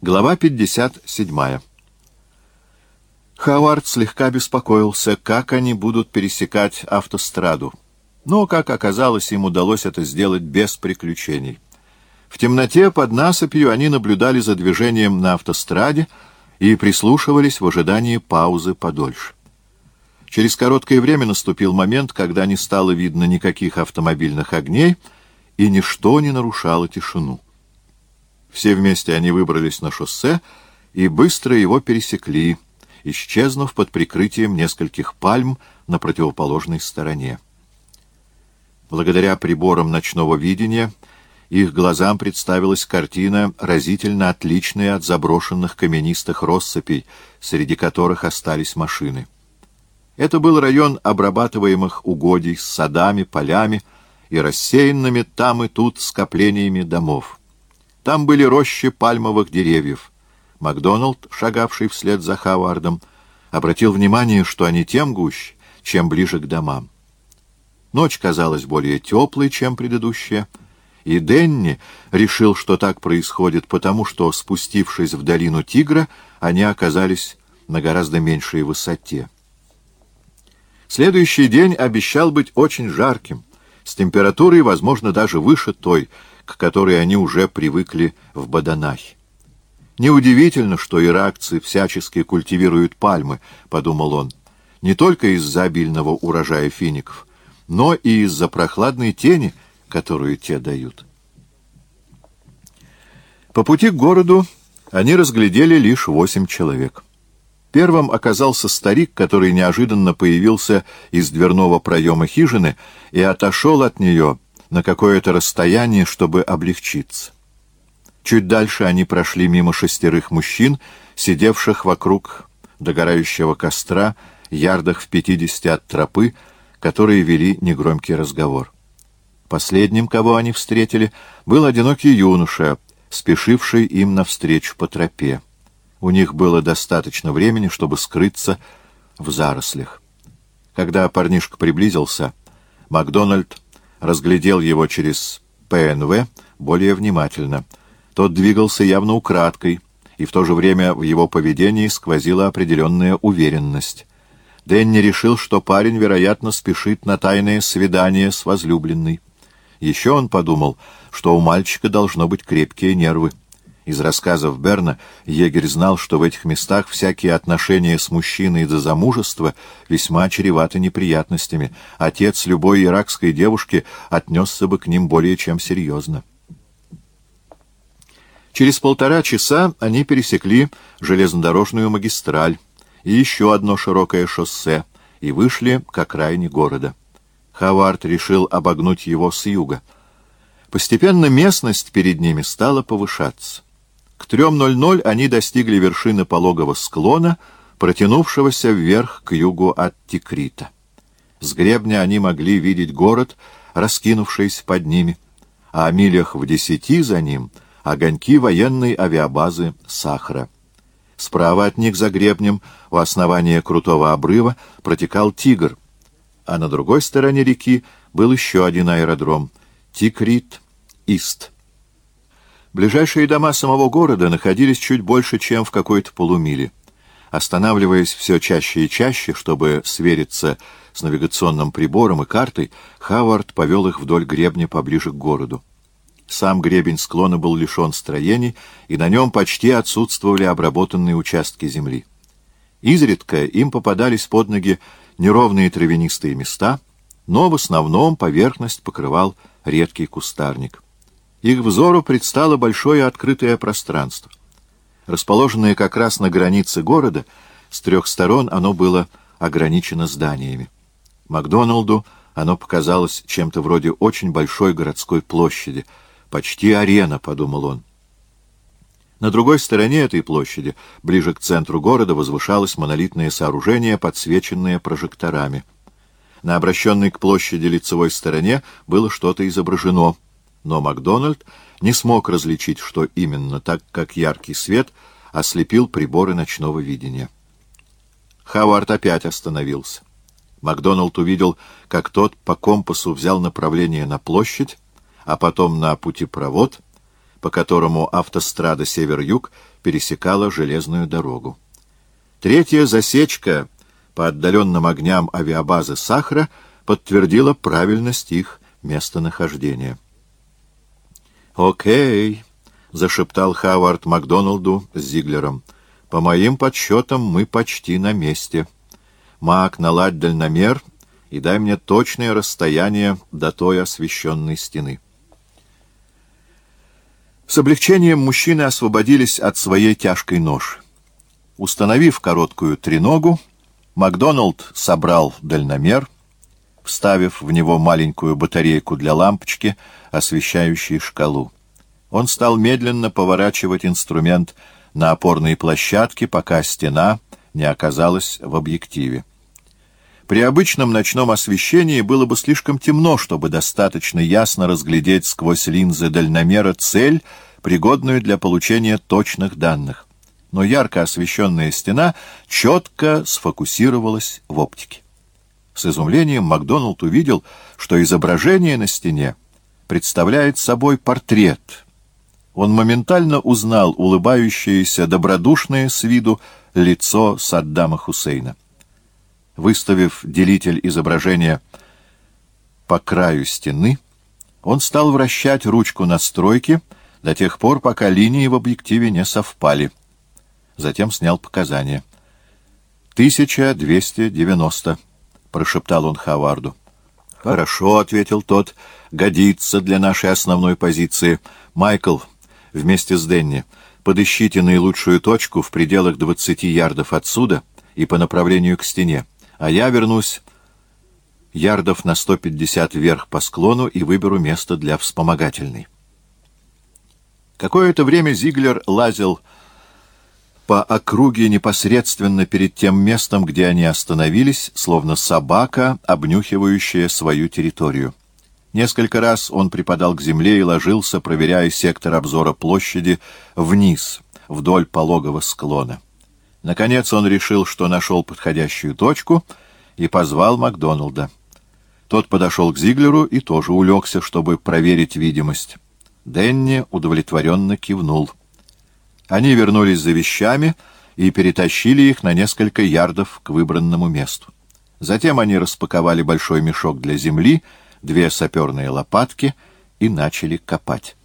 Глава 57. Хауард слегка беспокоился, как они будут пересекать автостраду. Но, как оказалось, им удалось это сделать без приключений. В темноте под насыпью они наблюдали за движением на автостраде и прислушивались в ожидании паузы подольше. Через короткое время наступил момент, когда не стало видно никаких автомобильных огней, и ничто не нарушало тишину. Все вместе они выбрались на шоссе и быстро его пересекли, исчезнув под прикрытием нескольких пальм на противоположной стороне. Благодаря приборам ночного видения их глазам представилась картина, разительно отличная от заброшенных каменистых россыпей, среди которых остались машины. Это был район обрабатываемых угодий с садами, полями и рассеянными там и тут скоплениями домов. Там были рощи пальмовых деревьев. Макдоналд, шагавший вслед за Хавардом, обратил внимание, что они тем гуще, чем ближе к домам. Ночь казалась более теплой, чем предыдущая, и Денни решил, что так происходит, потому что, спустившись в долину Тигра, они оказались на гораздо меньшей высоте. Следующий день обещал быть очень жарким, с температурой, возможно, даже выше той, к которой они уже привыкли в Баданахе. «Неудивительно, что иракцы всячески культивируют пальмы», — подумал он, — «не только из-за обильного урожая фиников, но и из-за прохладной тени, которую те дают». По пути к городу они разглядели лишь восемь человек. Первым оказался старик, который неожиданно появился из дверного проема хижины и отошел от нее, на какое-то расстояние, чтобы облегчиться. Чуть дальше они прошли мимо шестерых мужчин, сидевших вокруг догорающего костра, ярдах в пятидесяти от тропы, которые вели негромкий разговор. Последним, кого они встретили, был одинокий юноша, спешивший им навстречу по тропе. У них было достаточно времени, чтобы скрыться в зарослях. Когда парнишка приблизился, Макдональд разглядел его через ПНВ более внимательно. Тот двигался явно украдкой, и в то же время в его поведении сквозила определенная уверенность. Дэнни решил, что парень, вероятно, спешит на тайное свидание с возлюбленной. Еще он подумал, что у мальчика должно быть крепкие нервы. Из рассказов Берна егерь знал, что в этих местах всякие отношения с мужчиной до замужества весьма чреваты неприятностями. Отец любой иракской девушки отнесся бы к ним более чем серьезно. Через полтора часа они пересекли железнодорожную магистраль и еще одно широкое шоссе и вышли к окраине города. Хавард решил обогнуть его с юга. Постепенно местность перед ними стала повышаться. К 3.00 они достигли вершины пологого склона, протянувшегося вверх к югу от Тикрита. С гребня они могли видеть город, раскинувшийся под ними, а о милях в десяти за ним — огоньки военной авиабазы Сахара. Справа от них за гребнем, у основания крутого обрыва, протекал Тигр, а на другой стороне реки был еще один аэродром — Тикрит-Ист. Ближайшие дома самого города находились чуть больше, чем в какой-то полумиле. Останавливаясь все чаще и чаще, чтобы свериться с навигационным прибором и картой, Хавард повел их вдоль гребня поближе к городу. Сам гребень склона был лишен строений, и на нем почти отсутствовали обработанные участки земли. Изредка им попадались под ноги неровные травянистые места, но в основном поверхность покрывал редкий кустарник. Их взору предстало большое открытое пространство. Расположенное как раз на границе города, с трех сторон оно было ограничено зданиями. Макдоналду оно показалось чем-то вроде очень большой городской площади, почти арена, — подумал он. На другой стороне этой площади, ближе к центру города, возвышалось монолитное сооружение, подсвеченное прожекторами. На обращенной к площади лицевой стороне было что-то изображено — но Макдональд не смог различить, что именно, так как яркий свет ослепил приборы ночного видения. Хавард опять остановился. Макдоналд увидел, как тот по компасу взял направление на площадь, а потом на путепровод, по которому автострада север-юг пересекала железную дорогу. Третья засечка по отдаленным огням авиабазы Сахара подтвердила правильность их местонахождения. «Окей», — зашептал Хавард Макдоналду с Зиглером, — «по моим подсчетам мы почти на месте. Мак, наладь дальномер и дай мне точное расстояние до той освещенной стены». С облегчением мужчины освободились от своей тяжкой ноши. Установив короткую треногу, Макдоналд собрал дальномер, вставив в него маленькую батарейку для лампочки, освещающей шкалу. Он стал медленно поворачивать инструмент на опорной площадке, пока стена не оказалась в объективе. При обычном ночном освещении было бы слишком темно, чтобы достаточно ясно разглядеть сквозь линзы дальномера цель, пригодную для получения точных данных но ярко освещенная стена четко сфокусировалась в оптике. С изумлением Макдоналд увидел, что изображение на стене представляет собой портрет. Он моментально узнал улыбающееся, добродушное с виду лицо Саддама Хусейна. Выставив делитель изображения по краю стены, он стал вращать ручку настройки до тех пор, пока линии в объективе не совпали — затем снял показания. «Тысяча двести девяносто», — прошептал он Хаварду. «Хорошо», — ответил тот, — «годится для нашей основной позиции. Майкл, вместе с Денни, подыщите наилучшую точку в пределах двадцати ярдов отсюда и по направлению к стене, а я вернусь ярдов на сто пятьдесят вверх по склону и выберу место для вспомогательной». Какое-то время Зиглер лазил по округе непосредственно перед тем местом, где они остановились, словно собака, обнюхивающая свою территорию. Несколько раз он припадал к земле и ложился, проверяя сектор обзора площади вниз, вдоль пологого склона. Наконец он решил, что нашел подходящую точку, и позвал Макдоналда. Тот подошел к Зиглеру и тоже улегся, чтобы проверить видимость. Денни удовлетворенно кивнул. Они вернулись за вещами и перетащили их на несколько ярдов к выбранному месту. Затем они распаковали большой мешок для земли, две саперные лопатки и начали копать.